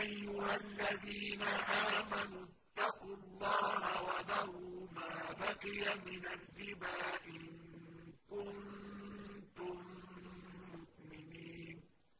أَيُّهَا الَّذِينَ آمَنُوا اتَّقُوا اللَّهَ وَذَرُوا مَا بَقِيَ مِنَ الرِّبَا